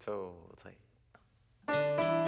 So tight.